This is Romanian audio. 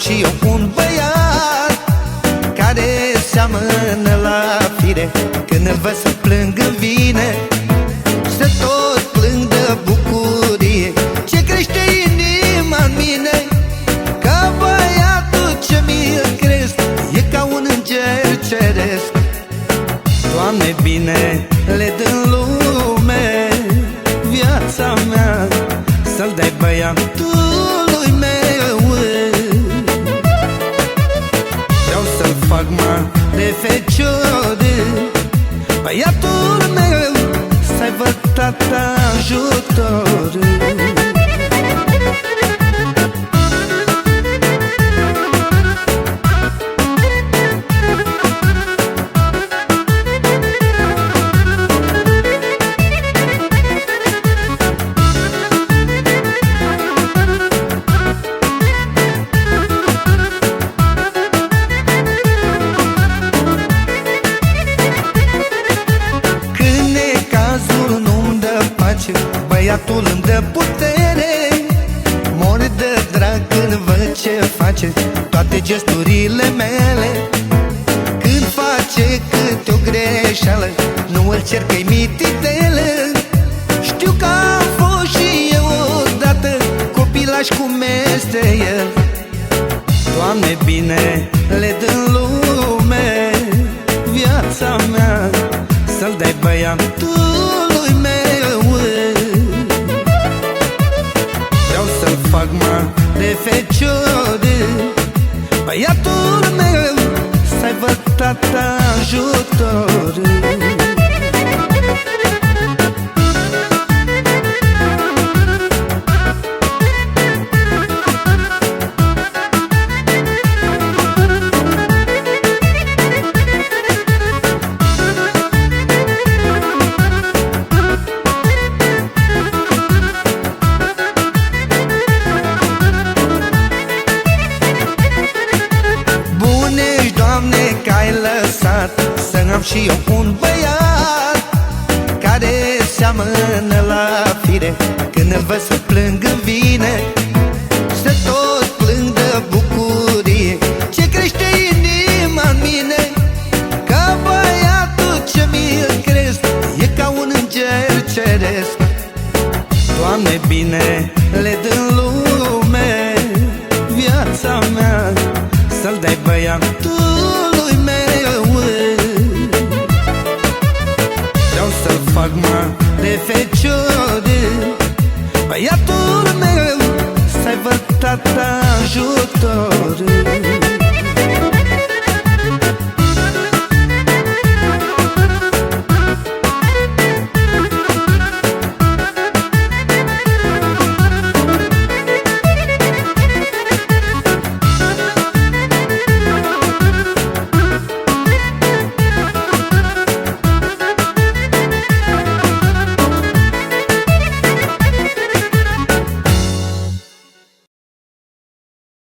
și eu un băiat Care seamănă la fire. Când îl văd să plâng îmi vine mare fecior Băiatul meu Să aibă tata ajutor Băiatul îmi dă putere Mor de drag când văd ce face Toate gesturile mele. Când face câte o greșeală Nu îl cer că-i mititele. Știu că am fost și eu odată Copilaș cum este el Doamne, bine le dă lume Viața mea. Să-l dai băiatului Băiatul meu Să aibă tata ajutor am și eu un băiat Care seamănă la fire. Când îl văd să plâng în vine Să tot plâng de bucurie. Ce crește inima în mine Ca băiatul ce mi-l cresc E ca un înger ceresc. Doamne, bine le dă lume Viața mea Să-l dai băiatului să-l fac mare fecior. Băiatul meu Să aibă tata ajutor